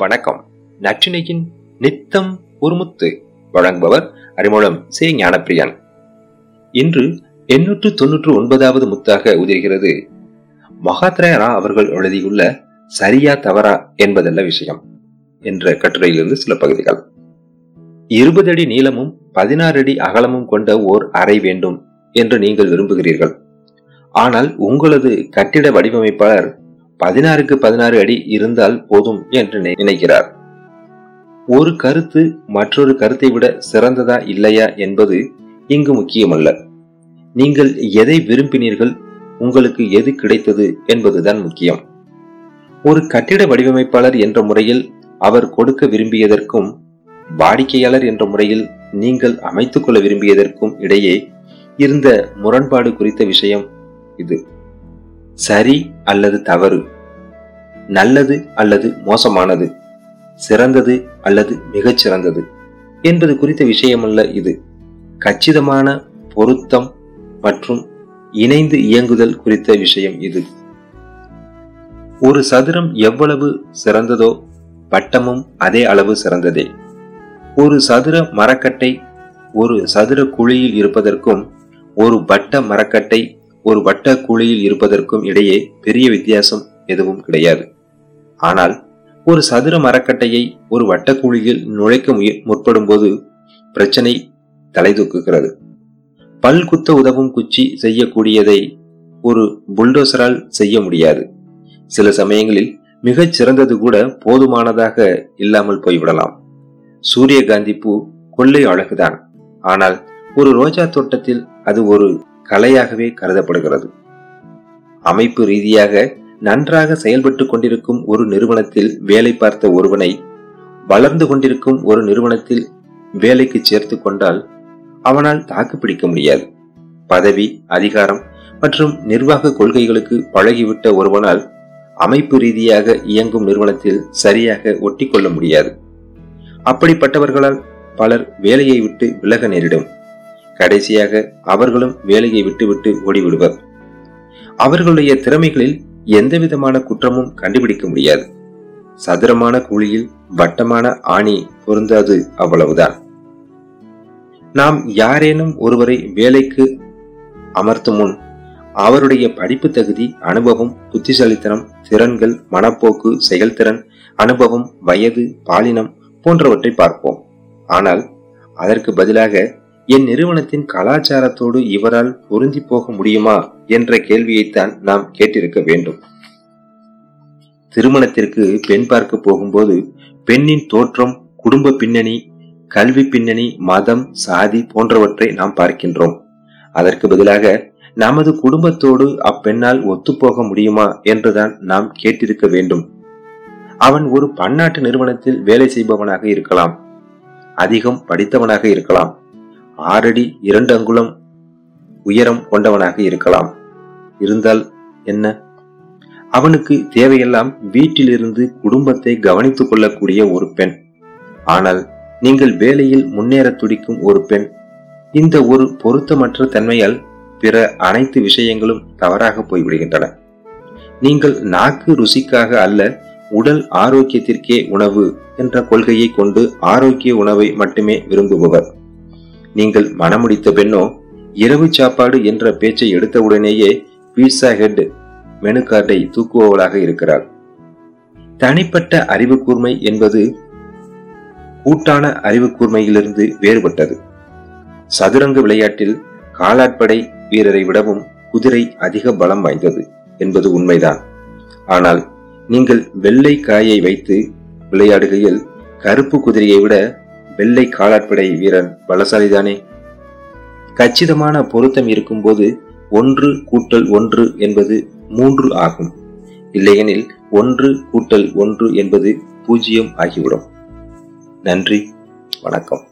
வணக்கம். நற்றினையின் நித்தம் ஒருமுத்து வழங்குபவர் அறிமுகம் சே. ஞானப்பிரியன். இன்று எண்ணூற்று தொன்னூற்று ஒன்பதாவது முத்தாக உதிர்கிறது. மகாத்ரா அவர்கள் எழுதியுள்ள சரியா தவறா என்பதல்ல விஷயம் என்ற கட்டுரையிலிருந்து சில பகுதிகள். இருபது அடி நீளமும் பதினாறு அடி அகலமும் கொண்ட ஓர் அறை வேண்டும் என்று நீங்கள் விரும்புகிறீர்கள். ஆனால் உங்களது கட்டிட வடிவமைப்பாளர் பதினாறுக்கு பதினாறு அடி இருந்தால் போதும் என்று நினைக்கிறார். ஒரு கருத்து மற்றொரு கருத்தை விட சிறந்ததா இல்லையா என்பது இங்கு முக்கியமல்ல. நீங்கள் எதை விரும்பினீர்கள் உங்களுக்கு எது கிடைத்தது என்பதுதான் முக்கியம். ஒரு கட்டிட வடிவமைப்பாளர் என்ற முறையில் அவர் கொடுக்க விரும்பியதற்கும் வாடிக்கையாளர் என்ற முறையில் நீங்கள் அமைத்துக் கொள்ள விரும்பியதற்கும் இடையே இருந்த முரண்பாடு குறித்த விஷயம் இது. சரி அல்லது தவறு? நல்லது அல்லது மோசமானது? சிறந்தது அல்லது மிகச்சிறந்தது? என்பது குறித்த விஷயமல்ல இது. கச்சிதமான பொருத்தம் மற்றும் இணைந்து இயங்குதல் குறித்த விஷயம் இது. ஒரு சதுரம் எவ்வளவு சிறந்ததோ வட்டமும் அதே அளவு சிறந்ததே. ஒரு சதுர மரக்கட்டை ஒரு சதுர குழியில் இருப்பதற்கும் ஒரு வட்ட மரக்கட்டை ஒரு வட்ட குழியில் இருப்பதற்கும் இடையே பெரிய வித்தியாசம் எதுவும் கிடையாது. ஆனால் ஒரு சதுர மரக்கட்டையை ஒரு வட்டக்குழியில் நுழைக்க முற்படும் போது பிரச்சனை தலை தூக்குகிறது பல் குத்த உதவும் குச்சி செய்யக்கூடியதை ஒரு புல்டோசரால் செய்ய முடியாது. சில சமயங்களில் மிகச் சிறந்தது கூட போதுமானதாக இல்லாமல் போய்விடலாம். சூரியகாந்தி பூ கொள்ளை அழகுதான். ஆனால் ஒரு ரோஜா தோட்டத்தில் அது ஒரு கலையாகவே கருதப்படுகிறது. அமைப்பு ரீதியாக நன்றாக செயல்பட்டுக் கொண்டிருக்கும் ஒரு நிறுவனத்தில் வேலை பார்த்த ஒருவனை வளர்ந்து கொண்டிருக்கும் ஒரு நிறுவனத்தில் வேலைக்கு சேர்த்து கொண்டால் அவனால் தாக்குப்பிடிக்க முடியாது. பதவி அதிகாரம் மற்றும் நிர்வாக கொள்கைகளுக்கு பழகிவிட்ட ஒருவனால் அமைப்பு ரீதியாக இயங்கும் நிறுவனத்தில் சரியாக ஒட்டிக்கொள்ள முடியாது. அப்படிப்பட்டவர்களால் பலர் வேலையை விட்டு விலக நேரிடும். கடைசியாக அவர்களும் வேலையை விட்டுவிட்டு ஓடிவிடுவர். அவர்களுடைய திறமைகளில் எந்த விதமான குற்றமும் கண்டுபிடிக்க முடியாது. சதுரமான குழியில் வட்டமான ஆணி பொருந்தாது அவ்வளவுதான். நாம் யாரேனும் ஒருவரை வேலைக்கு அமர்த்தும் முன் அவருடைய படிப்பு தகுதி அனுபவம் புத்திசாலித்தனம் திறன்கள் மனப்போக்கு செயல்திறன் அனுபவம் வயது பாலினம் போன்றவற்றை பார்ப்போம். ஆனால் அதற்கு பதிலாக என் நிறுவனத்தின் கலாச்சாரத்தோடு இவரால் பொருந்தி போக முடியுமா என்ற கேள்வியைத்தான் நாம் கேட்டிருக்க வேண்டும். திருமணத்திற்கு பெண் பார்க்க போகும்போது பெண்ணின் தோற்றம் குடும்ப பின்னணி கல்வி பின்னணி மதம் சாதி போன்றவற்றை நாம் பார்க்கின்றோம். அதற்கு பதிலாக நமது குடும்பத்தோடு அப்பெண்ணால் ஒத்துப்போக முடியுமா என்றுதான் நாம் கேட்டிருக்க வேண்டும். அவன் ஒரு பன்னாட்டு நிறுவனத்தில் வேலை செய்பவனாக இருக்கலாம். அதிகம் படித்தவனாக இருக்கலாம். ஆறடி இரண்டு அங்குலம் உயரம் கொண்டவனாக இருக்கலாம். இருந்தால் என்ன? அவனுக்கு தேவையெல்லாம் வீட்டிலிருந்து குடும்பத்தை கவனித்துக் கொள்ளக்கூடிய ஒரு பெண். ஆனால் நீங்கள் வேலையில் முன்னேற துடிக்கும் ஒரு பெண். இந்த ஒரு பொருத்தமற்ற தன்மையால் பிற அனைத்து விஷயங்களும் தவறாக போய்விடுகின்றன. நீங்கள் நாக்கு ருசிக்காக அல்ல உடல் ஆரோக்கியத்திற்கே உணவு என்ற கொள்கையை கொண்டு ஆரோக்கிய உணவை மட்டுமே விரும்புபவர். நீங்கள் மனமுடித்த பெண்ணோ இரவு சாப்பாடு என்ற பேச்சை எடுத்தவுடனேயே பீட்சா ஹெட் மெனு கார்டை தூக்குபவளாக இருக்கிறார் தனிப்பட்ட அறிவு கூர்மை என்பது கூட்டான அறிவு கூர்மையிலிருந்து வேறுபட்டது. சதுரங்க விளையாட்டில் காலாட்படை வீரரை விடவும் குதிரை அதிக பலம் வாய்ந்தது என்பது உண்மைதான். ஆனால் நீங்கள் வெள்ளை காயை வைத்து விளையாடுகையில் கருப்பு குதிரையை விட வெள்ளை காலாட்படை வீரன் பலசாலிதானே? கச்சிதமான பொருத்தம் இருக்கும்போது ஒன்று கூட்டல் ஒன்று என்பது மூன்று ஆகும். இல்லையெனில் ஒன்று கூட்டல் ஒன்று என்பது பூஜ்ஜியம் ஆகிவிடும். நன்றி. வணக்கம்.